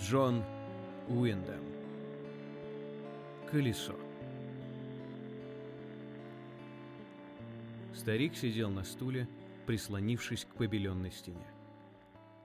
Джон Уиндом. Колесо. Старик сидел на стуле, прислонившись к побеленной стене.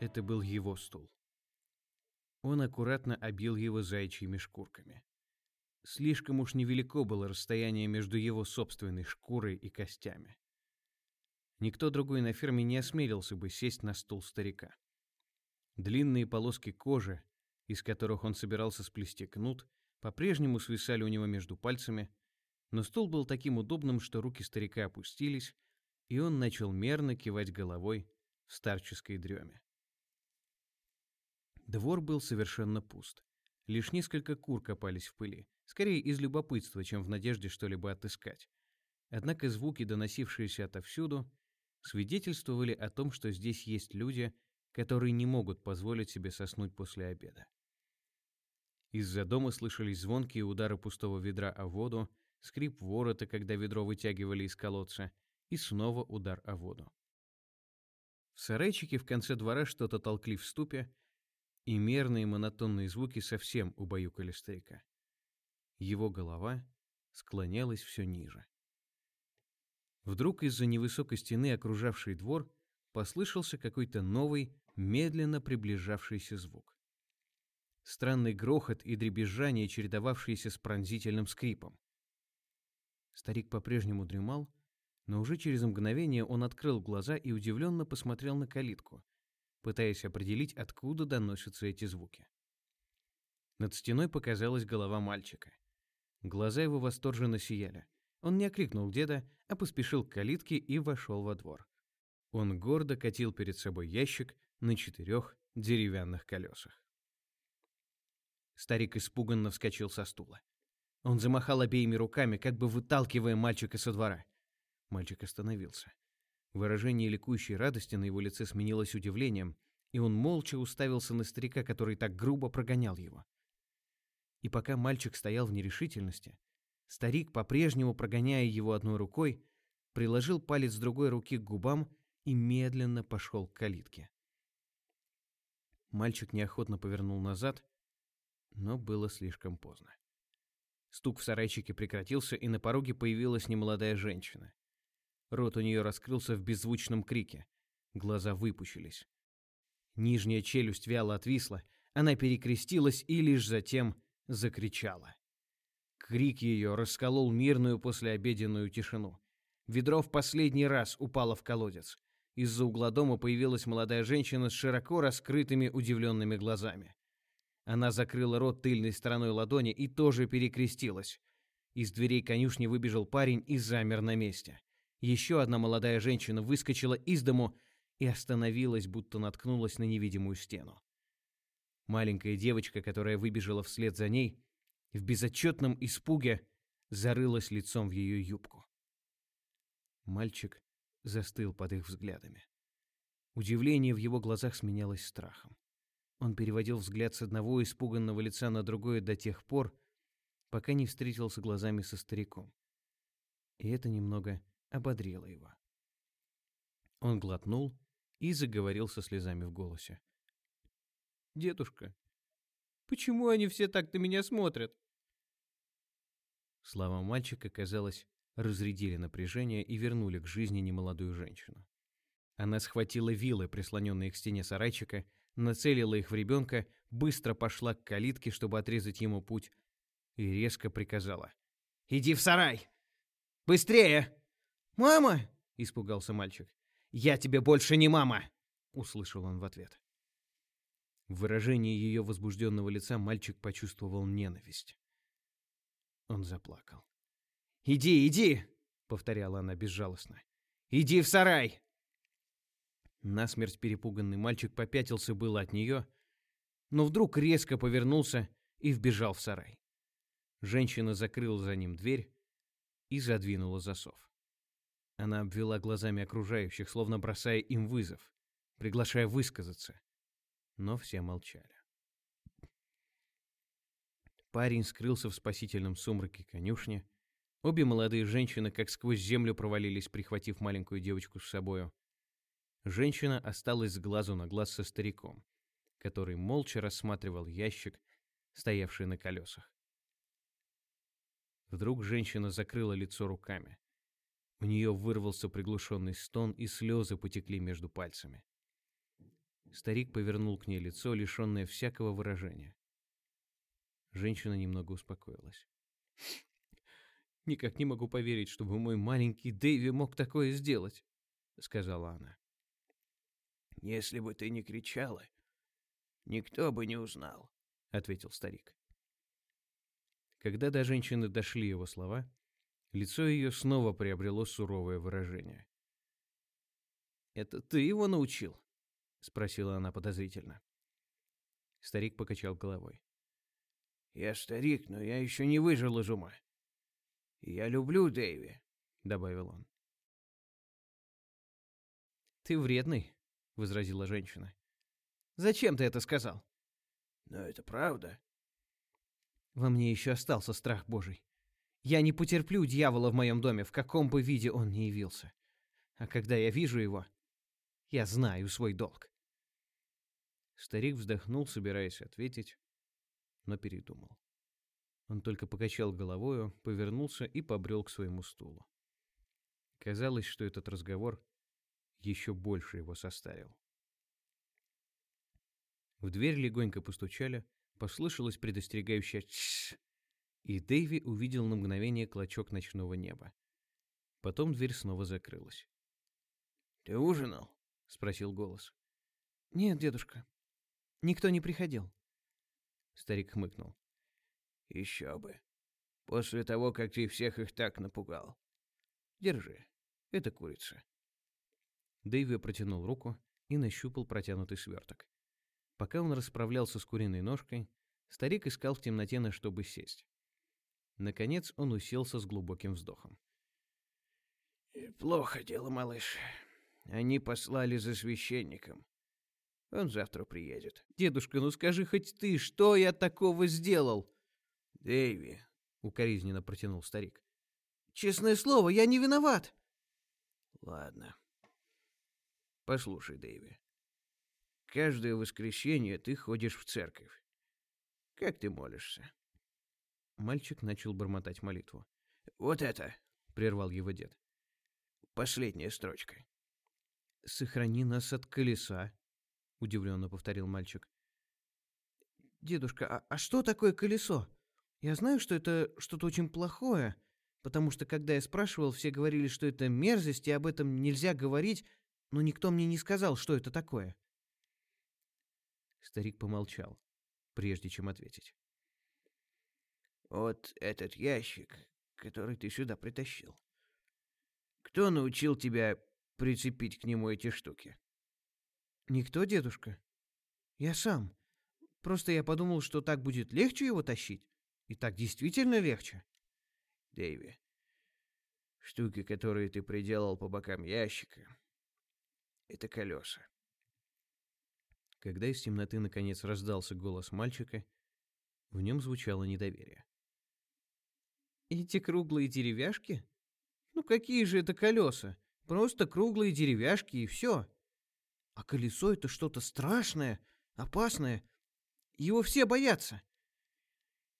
Это был его стул. Он аккуратно обил его зайчьими шкурками. Слишком уж невелико было расстояние между его собственной шкурой и костями. Никто другой на ферме не осмелился бы сесть на стул старика. Длинные полоски кожи, из которых он собирался сплести кнут, по-прежнему свисали у него между пальцами, но стул был таким удобным, что руки старика опустились, и он начал мерно кивать головой в старческой дреме. Двор был совершенно пуст. Лишь несколько кур копались в пыли, скорее из любопытства, чем в надежде что-либо отыскать. Однако звуки, доносившиеся отовсюду, свидетельствовали о том, что здесь есть люди, которые не могут позволить себе соснуть после обеда. Из-за дома слышались звонкие удары пустого ведра о воду, скрип ворота, когда ведро вытягивали из колодца, и снова удар о воду. В сарайчике в конце двора что-то толкли в ступе, и мерные монотонные звуки совсем убаюкали старика. Его голова склонялась все ниже. Вдруг из-за невысокой стены, окружавшей двор, послышался какой-то новый, медленно приближавшийся звук. Странный грохот и дребезжание, чередовавшиеся с пронзительным скрипом. Старик по-прежнему дремал, но уже через мгновение он открыл глаза и удивленно посмотрел на калитку, пытаясь определить, откуда доносятся эти звуки. Над стеной показалась голова мальчика. Глаза его восторженно сияли. Он не окликнул деда, а поспешил к калитке и вошел во двор. Он гордо катил перед собой ящик на четырех деревянных колесах. Старик испуганно вскочил со стула. Он замахал обеими руками, как бы выталкивая мальчика со двора. Мальчик остановился. Выражение ликующей радости на его лице сменилось удивлением, и он молча уставился на старика, который так грубо прогонял его. И пока мальчик стоял в нерешительности, старик, по-прежнему прогоняя его одной рукой, приложил палец другой руки к губам и медленно пошел к калитке. Мальчик неохотно повернул назад, но было слишком поздно. Стук в сарайчике прекратился, и на пороге появилась немолодая женщина. Рот у нее раскрылся в беззвучном крике. Глаза выпучились. Нижняя челюсть вяло отвисла, она перекрестилась и лишь затем закричала. Крик ее расколол мирную послеобеденную тишину. Ведро в последний раз упало в колодец. Из-за угла дома появилась молодая женщина с широко раскрытыми удивленными глазами. Она закрыла рот тыльной стороной ладони и тоже перекрестилась. Из дверей конюшни выбежал парень и замер на месте. Еще одна молодая женщина выскочила из дому и остановилась, будто наткнулась на невидимую стену. Маленькая девочка, которая выбежала вслед за ней, в безотчетном испуге зарылась лицом в ее юбку. Мальчик застыл под их взглядами. Удивление в его глазах сменялось страхом. Он переводил взгляд с одного испуганного лица на другое до тех пор, пока не встретился глазами со стариком. И это немного ободрило его. Он глотнул и заговорил со слезами в голосе. «Дедушка, почему они все так на меня смотрят?» Слова мальчика, казалось, разрядили напряжение и вернули к жизни немолодую женщину. Она схватила вилы, прислоненные к стене сарайчика, нацелила их в ребенка, быстро пошла к калитке, чтобы отрезать ему путь, и резко приказала. «Иди в сарай! Быстрее!» «Мама!» — испугался мальчик. «Я тебе больше не мама!» — услышал он в ответ. В выражении ее возбужденного лица мальчик почувствовал ненависть. Он заплакал. «Иди, иди!» — повторяла она безжалостно. «Иди в сарай!» Насмерть перепуганный мальчик попятился было от нее, но вдруг резко повернулся и вбежал в сарай. Женщина закрыла за ним дверь и задвинула засов. Она обвела глазами окружающих, словно бросая им вызов, приглашая высказаться. Но все молчали. Парень скрылся в спасительном сумраке конюшни. Обе молодые женщины как сквозь землю провалились, прихватив маленькую девочку с собою. Женщина осталась с глазу на глаз со стариком. который молча рассматривал ящик, стоявший на колесах. Вдруг женщина закрыла лицо руками. У нее вырвался приглушенный стон, и слезы потекли между пальцами. Старик повернул к ней лицо, лишенное всякого выражения. Женщина немного успокоилась. «Никак не могу поверить, чтобы мой маленький Дэйви мог такое сделать», — сказала она. «Если бы ты не кричала, никто бы не узнал», — ответил старик. Когда до женщины дошли его слова, лицо ее снова приобрело суровое выражение. «Это ты его научил?» — спросила она подозрительно. Старик покачал головой. «Я старик, но я еще не выжил из ума. Я люблю Дэйви», — добавил он. «Ты вредный», — возразила женщина. «Зачем ты это сказал?» «Но это правда». Во мне еще остался страх Божий. Я не потерплю дьявола в моем доме, в каком бы виде он ни явился. А когда я вижу его, я знаю свой долг. Старик вздохнул, собираясь ответить, но передумал. Он только покачал головою, повернулся и побрел к своему стулу. Казалось, что этот разговор еще больше его состарил. В дверь легонько постучали, послышалось предостерегающее «Тссс», и Дэйви увидел на мгновение клочок ночного неба. Потом дверь снова закрылась. «Ты ужинал?» — спросил голос. «Нет, дедушка. Никто не приходил». Старик хмыкнул. «Еще бы. После того, как ты всех их так напугал. Держи. Это курица». Дэйви протянул руку и нащупал протянутый сверток. Пока он расправлялся с куриной ножкой, старик искал в темноте на чтобы сесть. Наконец он уселся с глубоким вздохом. «Плохо дело, малыш. Они послали за священником. Он завтра приедет. Дедушка, ну скажи хоть ты, что я такого сделал? Дэйви, укоризненно протянул старик. Честное слово, я не виноват. Ладно. Послушай, Дэйви. Каждое воскресенье ты ходишь в церковь. Как ты молишься? Мальчик начал бормотать молитву. Вот это, прервал его дед. Последняя строчка. Сохрани нас от колеса, удивленно повторил мальчик. Дедушка, а, а что такое колесо? Я знаю, что это что-то очень плохое, потому что когда я спрашивал, все говорили, что это мерзость и об этом нельзя говорить, но никто мне не сказал, что это такое. Старик помолчал, прежде чем ответить. Вот этот ящик, который ты сюда притащил. Кто научил тебя прицепить к нему эти штуки? Никто, дедушка. Я сам. Просто я подумал, что так будет легче его тащить. И так действительно легче. Дэйви, штуки, которые ты приделал по бокам ящика, это колеса. Когда из темноты наконец раздался голос мальчика, в нем звучало недоверие. «Эти круглые деревяшки? Ну какие же это колеса? Просто круглые деревяшки и все. А колесо — это что-то страшное, опасное. Его все боятся».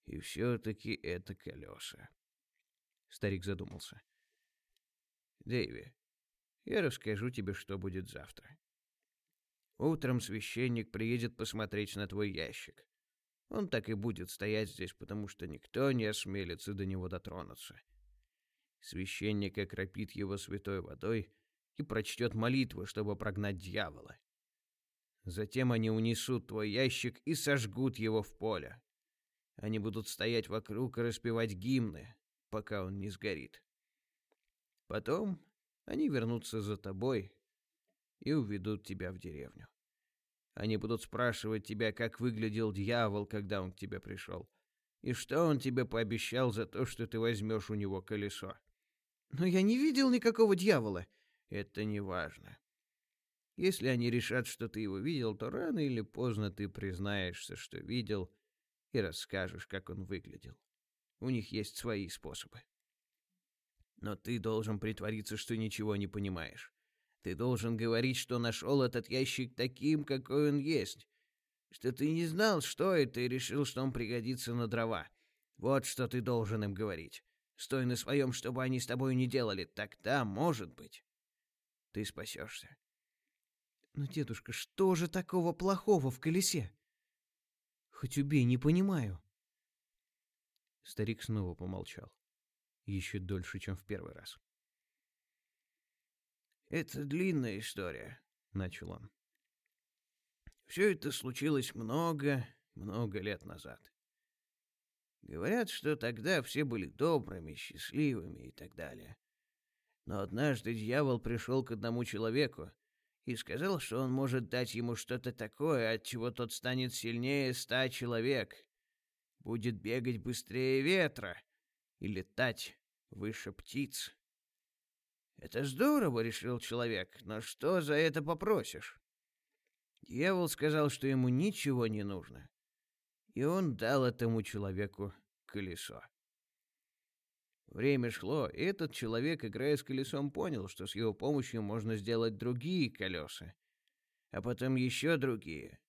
«И все-таки это колеса». Старик задумался. «Дэйви, я расскажу тебе, что будет завтра. Утром священник приедет посмотреть на твой ящик. Он так и будет стоять здесь, потому что никто не осмелится до него дотронуться. Священник окропит его святой водой и прочтет молитву, чтобы прогнать дьявола. Затем они унесут твой ящик и сожгут его в поле. Они будут стоять вокруг и распевать гимны, пока он не сгорит. Потом они вернутся за тобой и уведут тебя в деревню. Они будут спрашивать тебя, как выглядел дьявол, когда он к тебе пришел, и что он тебе пообещал за то, что ты возьмешь у него колесо. Но я не видел никакого дьявола. Это не важно. Если они решат, что ты его видел, то рано или поздно ты признаешься, что видел, и расскажешь, как он выглядел. У них есть свои способы. Но ты должен притвориться, что ничего не понимаешь. Ты должен говорить, что нашел этот ящик таким, какой он есть, что ты не знал, что это, и решил, что он пригодится на дрова. Вот что ты должен им говорить. Стой на своем, чтобы они с тобой не делали. Тогда, может быть, ты спасешься. Но, дедушка, что же такого плохого в колесе? Хоть убей, не понимаю. Старик снова помолчал. Еще дольше, чем в первый раз. «Это длинная история», — начал он. «Все это случилось много, много лет назад. Говорят, что тогда все были добрыми, счастливыми и так далее. Но однажды дьявол пришел к одному человеку и сказал, что он может дать ему что-то такое, от чего тот станет сильнее ста человек, будет бегать быстрее ветра и летать выше птиц. Это здорово, решил человек, но что за это попросишь? Дьявол сказал, что ему ничего не нужно, и он дал этому человеку колесо. Время шло, и этот человек, играя с колесом, понял, что с его помощью можно сделать другие колеса, а потом еще другие,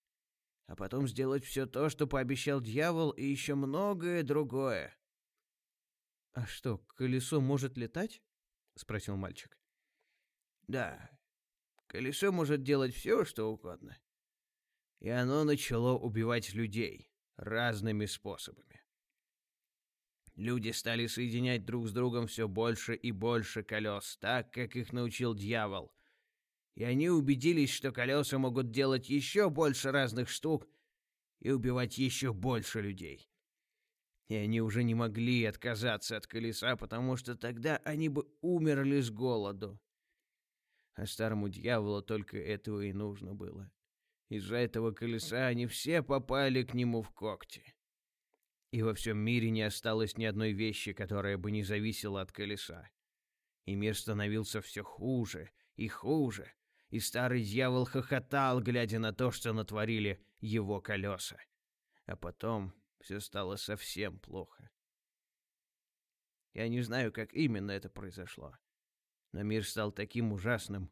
а потом сделать все то, что пообещал дьявол, и еще многое другое. «А что, колесо может летать?» — спросил мальчик. «Да, колесо может делать все, что угодно. И оно начало убивать людей разными способами. Люди стали соединять друг с другом все больше и больше колес, так, как их научил дьявол. И они убедились, что колеса могут делать еще больше разных штук и убивать еще больше людей. И они уже не могли отказаться от колеса, потому что тогда они бы умерли с голоду. А старому дьяволу только этого и нужно было. Из-за этого колеса они все попали к нему в когти. И во всем мире не осталось ни одной вещи, которая бы не зависела от колеса. И мир становился все хуже и хуже, и старый дьявол хохотал, глядя на то, что натворили его колеса. А потом все стало совсем плохо. Я не знаю, как именно это произошло, но мир стал таким ужасным,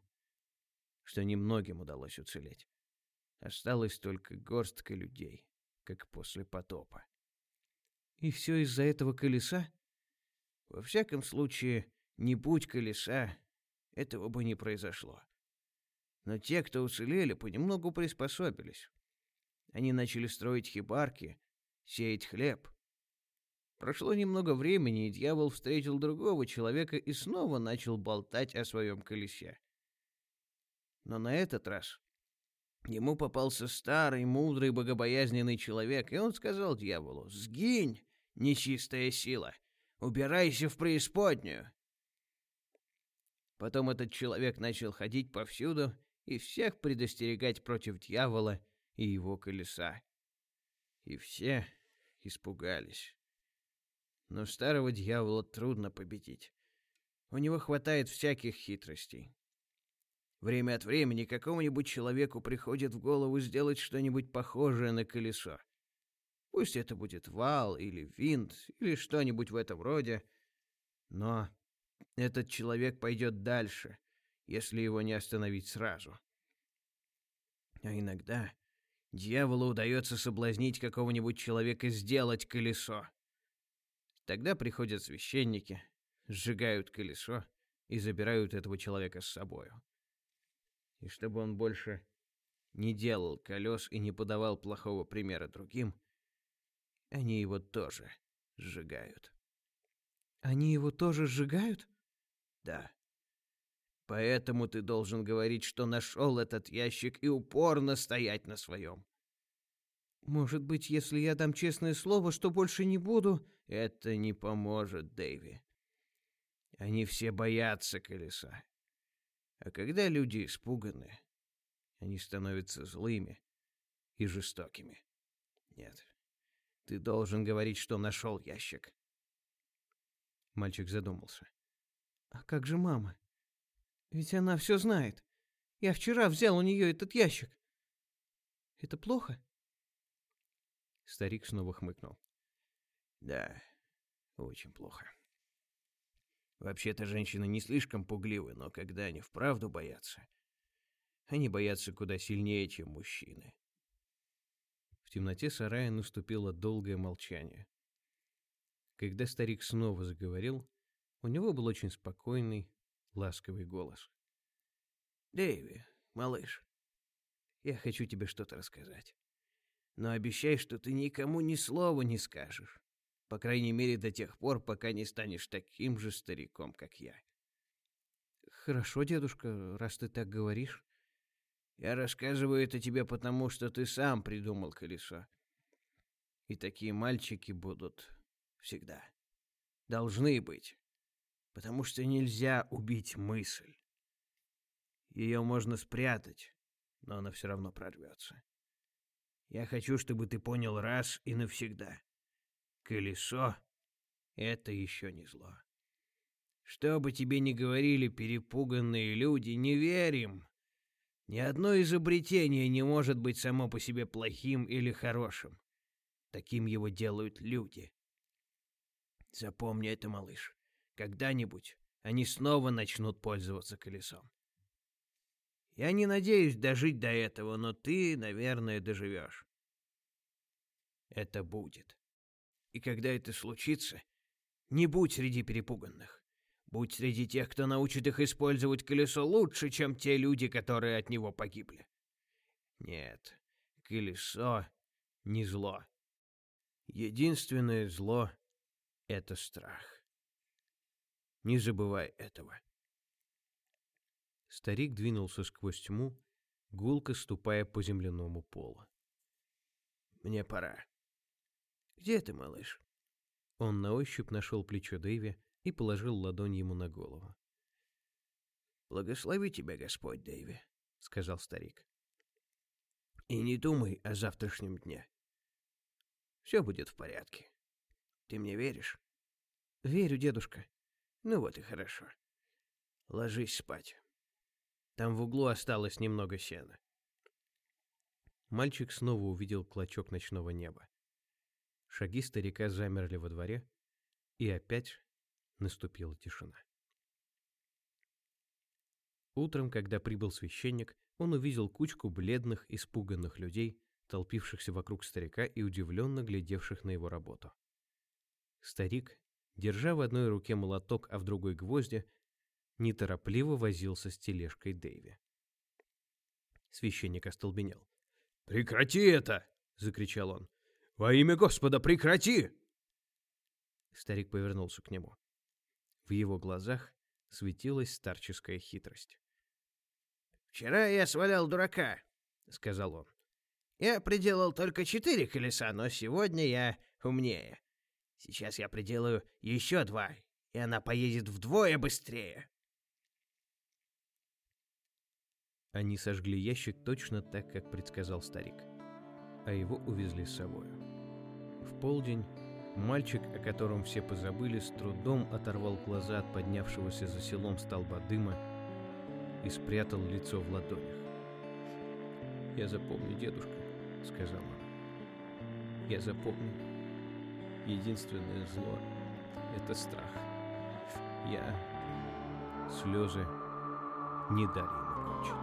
что немногим удалось уцелеть. Осталась только горстка людей, как после потопа. И все из-за этого колеса? Во всяком случае, не будь колеса, этого бы не произошло. Но те, кто уцелели, понемногу приспособились. Они начали строить хибарки, сеять хлеб. Прошло немного времени, и дьявол встретил другого человека и снова начал болтать о своем колесе. Но на этот раз ему попался старый, мудрый, богобоязненный человек, и он сказал дьяволу «Сгинь, нечистая сила! Убирайся в преисподнюю!» Потом этот человек начал ходить повсюду и всех предостерегать против дьявола и его колеса. И все испугались. Но старого дьявола трудно победить. У него хватает всяких хитростей. Время от времени какому-нибудь человеку приходит в голову сделать что-нибудь похожее на колесо. Пусть это будет вал или винт или что-нибудь в этом роде, но этот человек пойдет дальше, если его не остановить сразу. А иногда Дьяволу удается соблазнить какого-нибудь человека сделать колесо. Тогда приходят священники, сжигают колесо и забирают этого человека с собою. И чтобы он больше не делал колес и не подавал плохого примера другим, они его тоже сжигают. Они его тоже сжигают? Да. Поэтому ты должен говорить, что нашел этот ящик и упорно стоять на своем. Может быть, если я дам честное слово, что больше не буду... Это не поможет, Дэйви. Они все боятся колеса. А когда люди испуганы, они становятся злыми и жестокими. Нет, ты должен говорить, что нашел ящик. Мальчик задумался. А как же мама? Ведь она все знает. Я вчера взял у нее этот ящик. Это плохо? Старик снова хмыкнул. Да, очень плохо. Вообще-то женщины не слишком пугливы, но когда они вправду боятся, они боятся куда сильнее, чем мужчины. В темноте сарая наступило долгое молчание. Когда старик снова заговорил, у него был очень спокойный, ласковый голос. «Дэйви, малыш, я хочу тебе что-то рассказать. Но обещай, что ты никому ни слова не скажешь. По крайней мере, до тех пор, пока не станешь таким же стариком, как я. Хорошо, дедушка, раз ты так говоришь. Я рассказываю это тебе потому, что ты сам придумал колесо. И такие мальчики будут всегда. Должны быть. Потому что нельзя убить мысль. Ее можно спрятать, но она все равно прорвется. Я хочу, чтобы ты понял раз и навсегда. Колесо — это еще не зло. Что бы тебе ни говорили перепуганные люди, не верим. Ни одно изобретение не может быть само по себе плохим или хорошим. Таким его делают люди. Запомни это, малыш. Когда-нибудь они снова начнут пользоваться колесом. Я не надеюсь дожить до этого, но ты, наверное, доживешь. Это будет. И когда это случится, не будь среди перепуганных. Будь среди тех, кто научит их использовать колесо лучше, чем те люди, которые от него погибли. Нет, колесо не зло. Единственное зло — это страх. Не забывай этого. Старик двинулся сквозь тьму, гулко ступая по земляному полу. «Мне пора. Где ты, малыш?» Он на ощупь нашел плечо Дэйви и положил ладонь ему на голову. «Благослови тебя, Господь, Дэйви», — сказал старик. «И не думай о завтрашнем дне. Все будет в порядке. Ты мне веришь?» «Верю, дедушка». «Ну вот и хорошо. Ложись спать. Там в углу осталось немного сена». Мальчик снова увидел клочок ночного неба. Шаги старика замерли во дворе, и опять наступила тишина. Утром, когда прибыл священник, он увидел кучку бледных, испуганных людей, толпившихся вокруг старика и удивленно глядевших на его работу. Старик, держа в одной руке молоток, а в другой гвозди, неторопливо возился с тележкой Дэйви. Священник остолбенел. «Прекрати это!» — закричал он. «Во имя Господа, прекрати!» Старик повернулся к нему. В его глазах светилась старческая хитрость. «Вчера я свалял дурака», — сказал он. «Я приделал только четыре колеса, но сегодня я умнее. Сейчас я приделаю еще два, и она поедет вдвое быстрее». Они сожгли ящик точно так, как предсказал старик, а его увезли с собой. В полдень Мальчик, о котором все позабыли, с трудом оторвал глаза от поднявшегося за селом столба дыма и спрятал лицо в ладонях. «Я запомню, дедушка», — сказал он. «Я запомню. Единственное зло — это страх. Я...» Слезы не дали ему кончить.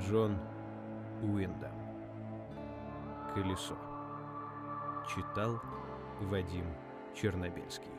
Джон Уиндом. Колесо. Читал Вадим Чернобельский.